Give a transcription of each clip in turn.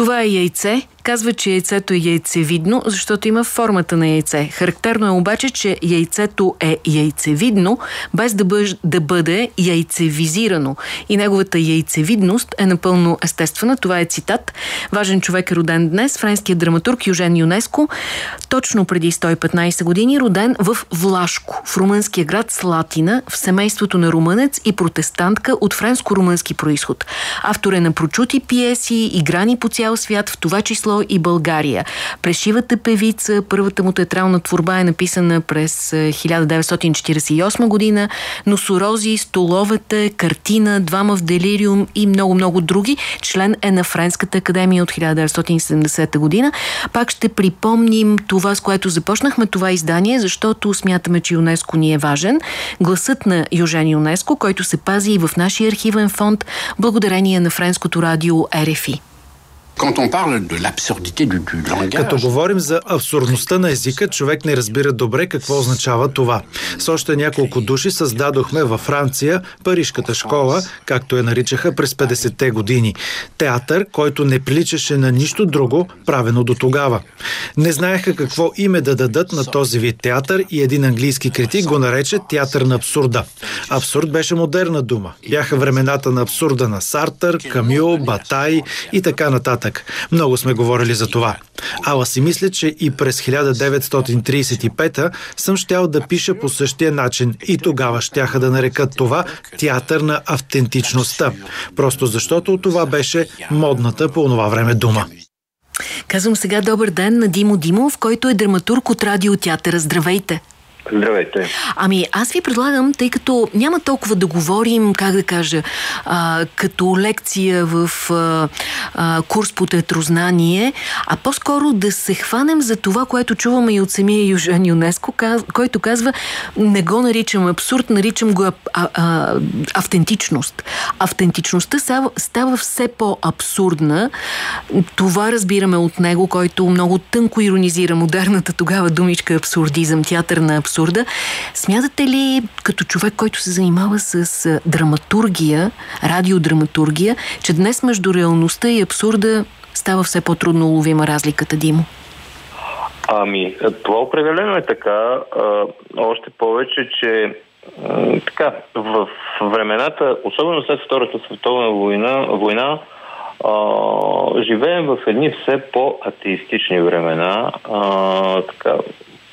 Това е яйце. Казва, че яйцето е яйцевидно, защото има формата на яйце. Характерно е обаче, че яйцето е яйцевидно, без да, бъж, да бъде яйцевизирано. И неговата яйцевидност е напълно естествена. Това е цитат. Важен човек е роден днес, френският драматург Южен ЮНЕСКО, точно преди 115 години, роден в Влашко, в румънския град Слатина, в семейството на румънец и протестантка от френско-румънски происход. Автор е на прочути пиеси, играни по цял свят, в това число и България. Прешивата певица, първата му театрална творба е написана през 1948 година, Носорози, Столовете, Картина, Двама в делириум и много-много други. Член е на Френската академия от 1970 година. Пак ще припомним това, с което започнахме това издание, защото смятаме, че ЮНЕСКО ни е важен. Гласът на Южен ЮНЕСКО, който се пази и в нашия архивен фонд, благодарение на френското радио РФИ. Като говорим за абсурдността на езика, човек не разбира добре какво означава това. С още няколко души създадохме във Франция Парижката школа, както я наричаха през 50-те години. Театър, който не приличаше на нищо друго, правено до тогава. Не знаеха какво име да дадат на този вид театър и един английски критик го нарече театър на абсурда. Абсурд беше модерна дума. Бяха времената на абсурда на Сартър, Камю, Батай и така нататък нататък. Много сме говорили за това. Ала си мисля, че и през 1935 съм щял да пиша по същия начин и тогава щяха да нарекат това театър на автентичността. Просто защото това беше модната по това време дума. Казвам сега добър ден на Димо Димов, който е драматург от радиотеатъра. Здравейте! Здравейте. Ами аз ви предлагам, тъй като няма толкова да говорим, как да кажа, а, като лекция в а, а, курс по театрознание, а по-скоро да се хванем за това, което чуваме и от самия Южен ЮНЕСКО, който казва, не го наричам абсурд, наричам го а, а, автентичност. Автентичността става, става все по-абсурдна. Това разбираме от него, който много тънко иронизира модерната тогава думичка абсурдизъм, театър на абсурд абсурда. Смятате ли, като човек, който се занимава с драматургия, радиодраматургия, че днес между реалността и абсурда става все по-трудно уловима разликата, Димо? Ами, това определено е така. Още повече, че така, в времената, особено след Втората световна война, война а, живеем в едни все по-атеистични времена. А, така,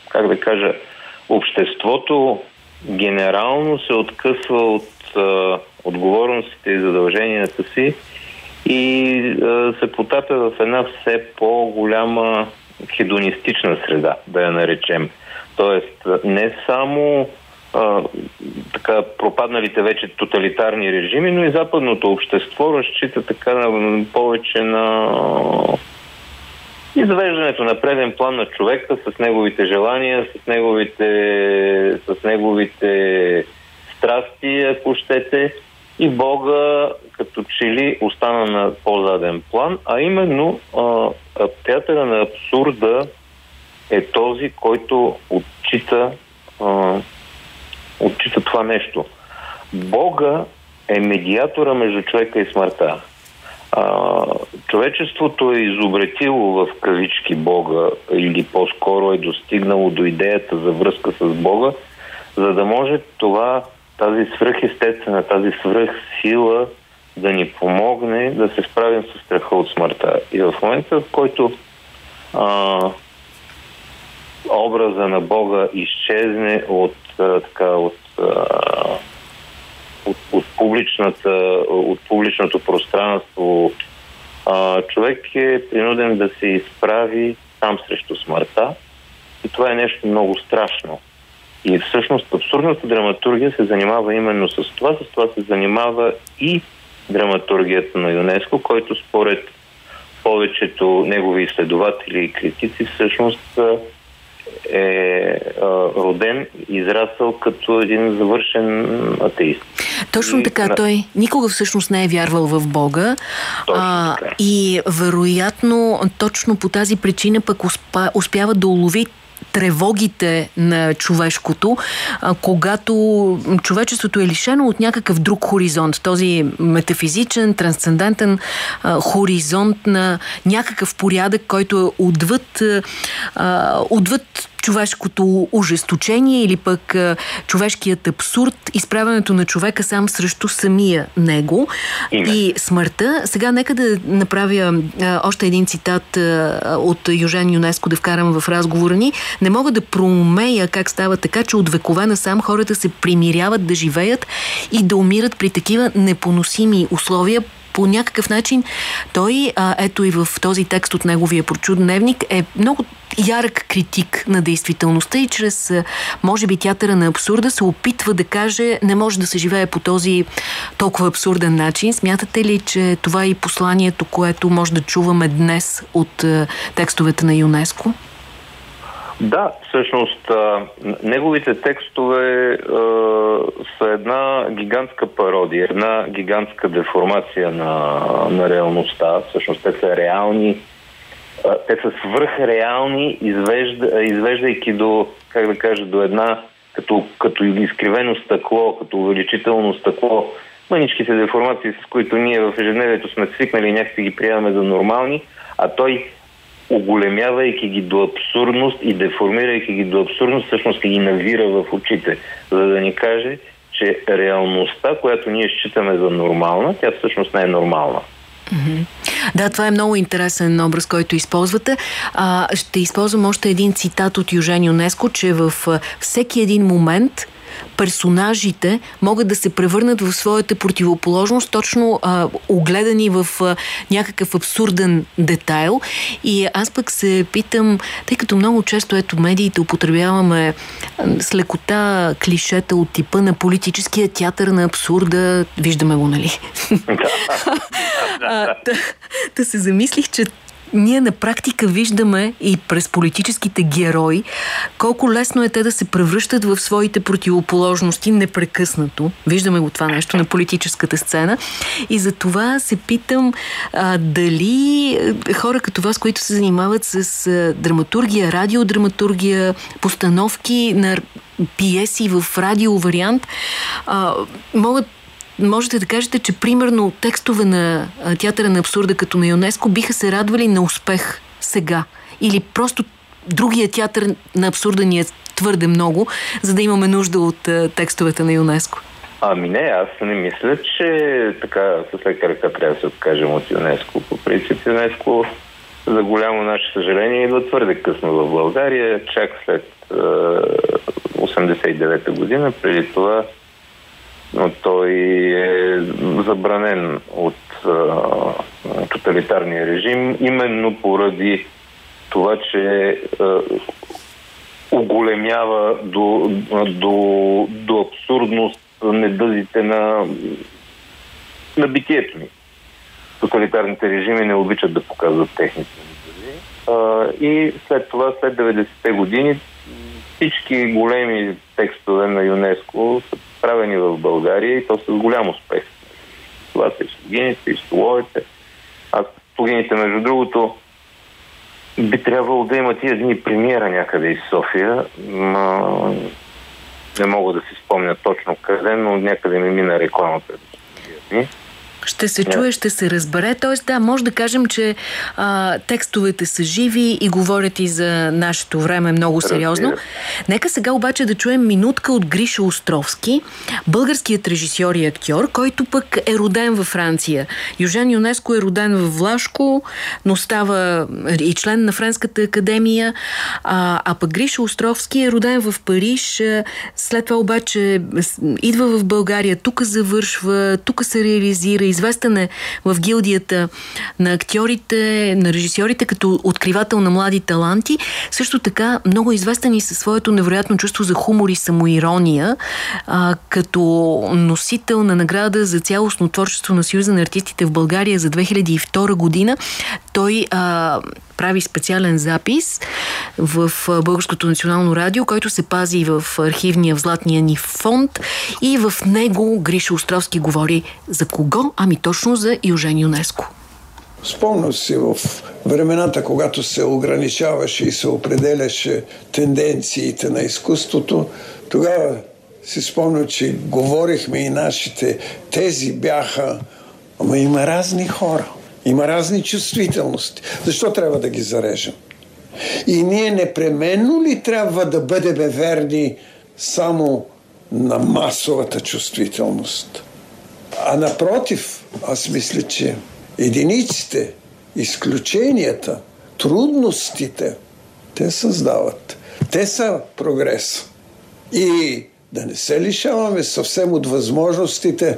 как да кажа, обществото генерално се откъсва от а, отговорностите и задълженията си и а, се потапя в една все по-голяма хедонистична среда, да я наречем. Тоест, не само а, така пропадналите вече тоталитарни режими, но и западното общество разчита така на, повече на и завеждането на преден план на човека с неговите желания, с неговите, с неговите страсти, ако щете, и Бога като че ли остана на по-заден план, а именно а, театъра на абсурда е този, който отчита, а, отчита това нещо. Бога е медиатора между човека и смъртта а, човечеството е изобретило в кавички Бога или по-скоро е достигнало до идеята за връзка с Бога, за да може това, тази свръхестествена, тази свръхсила да ни помогне да се справим с страха от смъртта. И в момента, в който а, образа на Бога изчезне от, а, така, от а, от, от, публичната, от публичното пространство, а, човек е принуден да се изправи сам срещу смъртта. И това е нещо много страшно. И всъщност абсурдната драматургия се занимава именно с това. С това се занимава и драматургията на ЮНЕСКО, който според повечето негови изследователи и критици всъщност е а, роден, израсъл като един завършен атеист. Точно така, и, той никога всъщност не е вярвал в Бога а, и вероятно точно по тази причина пък успа, успява да улови тревогите на човешкото, а, когато човечеството е лишено от някакъв друг хоризонт. Този метафизичен, трансцендентен а, хоризонт на някакъв порядък, който е отвъд, а, отвъд човешкото ожесточение или пък а, човешкият абсурд, изправенето на човека сам срещу самия него Име. и смъртта. Сега нека да направя а, още един цитат а, от Южен Юнеско да вкарам в разговора ни. Не мога да проумея как става така, че от векове насам хората се примиряват да живеят и да умират при такива непоносими условия, по някакъв начин той, а, ето и в този текст от неговия прочудневник, е много ярък критик на действителността и чрез, може би, театъра на абсурда се опитва да каже не може да се живее по този толкова абсурден начин. Смятате ли, че това е и посланието, което може да чуваме днес от текстовете на ЮНЕСКО? Да, всъщност неговите текстове са една гигантска пародия, една гигантска деформация на, на реалността. Всъщност те са реални, те са свръхреални, извежда, извеждайки до, как да кажа, до една като, като изкривено стъкло, като увеличително стъкло, мъничките деформации, с които ние в ежедневието сме свикнали и някакси ги приемаме за нормални, а той оголемявайки ги до абсурдност и деформирайки ги до абсурдност, всъщност ги навира в очите, за да ни каже, че реалността, която ние считаме за нормална, тя всъщност не е нормална. Да, това е много интересен образ, който използвате. А, ще използвам още един цитат от Южен Юнеско, че в всеки един момент персонажите могат да се превърнат в своята противоположност, точно а, огледани в а, някакъв абсурден детайл. И аз пък се питам, тъй като много често ето медиите употребяваме с лекота клишета от типа на политическия театър на абсурда, виждаме го, нали? Да, да се замислих, че ние на практика виждаме и през политическите герои колко лесно е те да се превръщат в своите противоположности непрекъснато. Виждаме го това нещо на политическата сцена. И за това се питам а, дали хора като вас, които се занимават с а, драматургия, радиодраматургия, постановки на пиеси в радио вариант, а, могат можете да кажете, че примерно текстове на театъра на абсурда като на ЮНЕСКО биха се радвали на успех сега? Или просто другия театър на абсурда ни е твърде много, за да имаме нужда от текстовете на ЮНЕСКО? Ами не, аз не мисля, че така с лека ръка трябва да се откажем от ЮНЕСКО. По принцип ЮНЕСКО за голямо наше съжаление идва твърде късно в България, чак след е, 89-та година. Преди това но той е забранен от а, тоталитарния режим, именно поради това, че оголемява до, до, до абсурдност недъзите на, на битието ни. Тоталитарните режими не обичат да показват техните. И след това, след 90-те години, всички големи текстове на ЮНЕСКО са правени в България и то с голям успех. Това са и слугините, и столовете. А слугините, между другото, би трябвало да има тия дни премиера някъде из София. Но не мога да си спомня точно къде, но някъде ми мина рекламата. Ще се чуе, ще се разбере. Тоест, да, може да кажем, че а, текстовете са живи и говорят и за нашето време много сериозно. Нека сега обаче да чуем минутка от Гриша Островски, българският режисьор и актьор, който пък е роден във Франция. Южен Юнеско е роден в Влашко, но става и член на Френската академия, а, а пък Гриша Островски е роден в Париж, след това обаче идва в България, тук завършва, тук се реализира, известен е в гилдията на актьорите, на режисьорите, като откривател на млади таланти. Също така много известен и със своето невероятно чувство за хумор и самоирония, а, като носител на награда за цялостно творчество на Съюза на артистите в България за 2002 година. Той а, прави специален запис в Българското национално радио, който се пази в архивния в Златния ни фонд и в него Гриша Островски говори за кого? Ами точно за Южен ЮНЕСКО. Спомням си в времената, когато се ограничаваше и се определяше тенденциите на изкуството, тогава си спомням, че говорихме и нашите тези бяха, ама има разни хора, има разни чувствителности. Защо трябва да ги зарежем? И ние непременно ли трябва да бъдем верни само на масовата чувствителност? А напротив, аз мисля, че единиците, изключенията, трудностите, те създават. Те са прогрес. И да не се лишаваме съвсем от възможностите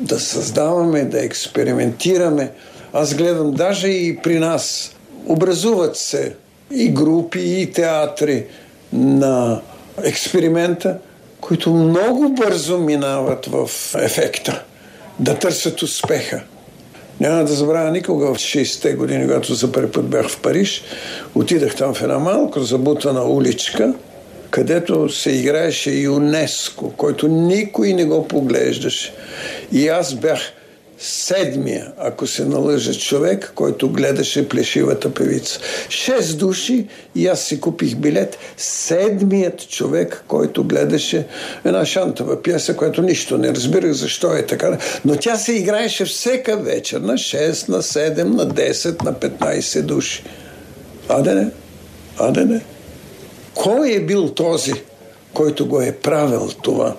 да създаваме, да експериментираме. Аз гледам даже и при нас. Образуват се и групи, и театри на експеримента, които много бързо минават в ефекта. Да търсят успеха. Няма да забравя никога в 60-те години, когато за първи път бях в Париж. Отидах там в една малко забутана уличка, където се играеше ЮНЕСКО, който никой не го поглеждаше. И аз бях седмия, ако се налъжа човек, който гледаше плешивата певица. Шест души и аз си купих билет. Седмият човек, който гледаше една шантова пиеса, която нищо не разбирах защо е така. Но тя се играеше всека вечер на 6, на 7, на 10, на 15 души. А да не? А не? Кой е бил този, който го е правил това?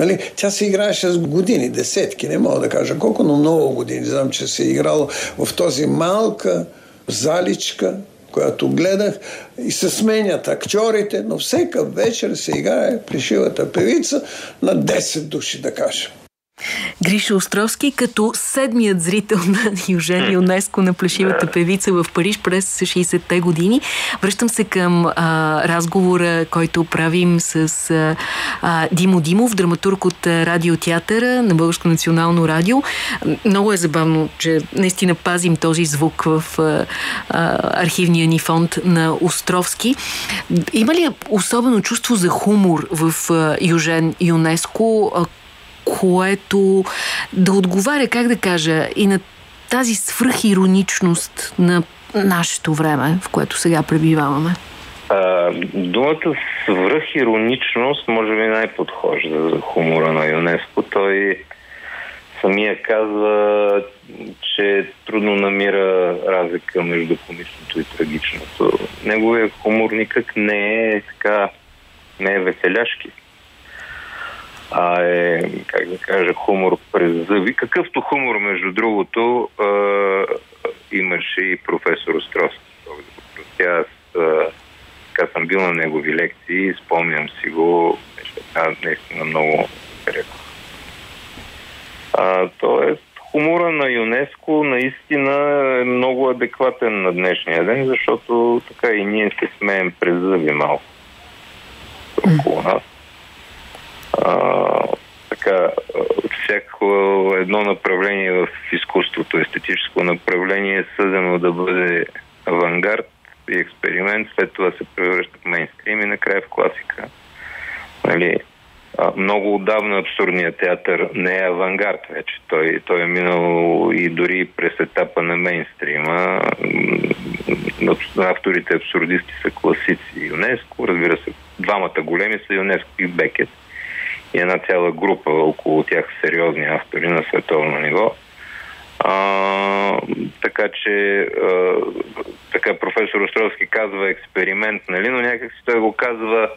Нали, тя се играеше с години, десетки, не мога да кажа колко, но много години. Знам, че се е играло в този малка заличка, която гледах и се сменят актьорите, но всека вечер се играе плешивата певица на 10 души, да кажем. Гриша Островски като седмият зрител на Южен ЮНЕСКО на плешивата певица в Париж през 60-те години. Връщам се към а, разговора, който правим с а, Димо Димов, драматург от радиотеатъра на Българско национално радио. Много е забавно, че наистина пазим този звук в а, а, архивния ни фонд на Островски. Има ли особено чувство за хумор в а, Южен ЮНЕСКО, което да отговаря, как да кажа, и на тази свръхироничност на нашето време, в което сега пребиваваме? А, думата свръхироничност може би най-подхожда за хумора на ЮНЕСКО. Той самия казва, че трудно намира разлика между комичното и трагичното. Неговия хумор никак не е така, не е веселяшки а е, как да кажа, хумор през зъби. Какъвто хумор, между другото, а, имаше и професор Островски. Аз така съм бил на негови лекции, спомням си го, беше наистина много. А, тоест, хумора на ЮНЕСКО наистина е много адекватен на днешния ден, защото така и ние се смеем през зъби малко около нас а, така, всяко едно направление в изкуството, естетическо направление е съдено да бъде авангард и експеримент, след това се превръща в мейнстрим и накрая в класика. Нали, много отдавна абсурдният театър не е авангард вече. Той, той е минал и дори през етапа на мейнстрима. Авторите абсурдисти са класици ЮНЕСКО. Разбира се, двамата големи са ЮНЕСКО и Бекет и една цяла група около тях сериозни автори на световно ниво. А, така че а, така професор Островски казва експеримент, нали, но някак си той го казва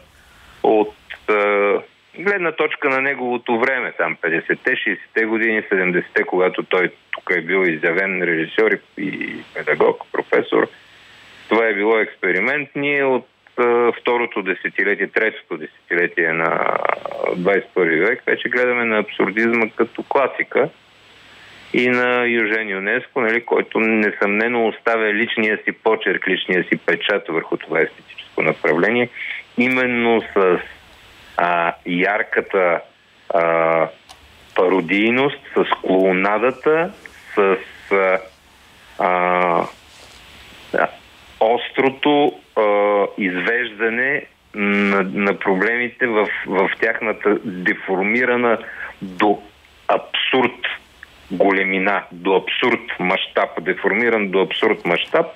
от а, гледна точка на неговото време, там 50-те, 60-те години, 70-те, когато той тук е бил изявен режисьор и педагог, професор. Това е било експеримент. Ние от второто десетилетие, третото десетилетие на 21 век, вече гледаме на абсурдизма като класика и на Южен ЮНЕСКО, нали, който несъмнено оставя личния си почерк, личния си печат върху това естетическо направление, именно с а, ярката а, пародийност, с клоунадата, с а, а, острото а, извеждане на, на проблемите в, в тяхната деформирана до абсурд големина, до абсурд мащаб, деформиран до абсурд мащаб,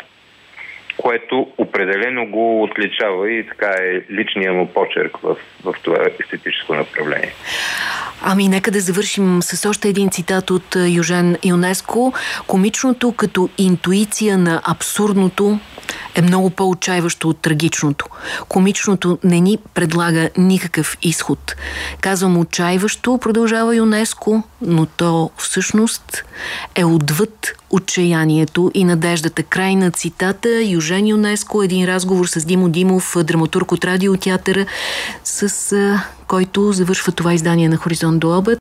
което определено го отличава и така е личния му почерк в, в това естетическо направление. Ами, нека да завършим с още един цитат от Южен ЮНЕСКО. Комичното като интуиция на абсурдното е много по-отчаиващо от трагичното. Комичното не ни предлага никакъв изход. Казвам отчаиващо, продължава ЮНЕСКО, но то всъщност е отвъд отчаянието и надеждата. Край на цитата Южен ЮНЕСКО, един разговор с Димо Димов, драматург от радиотеатъра, с който завършва това издание на Хоризонт до обед.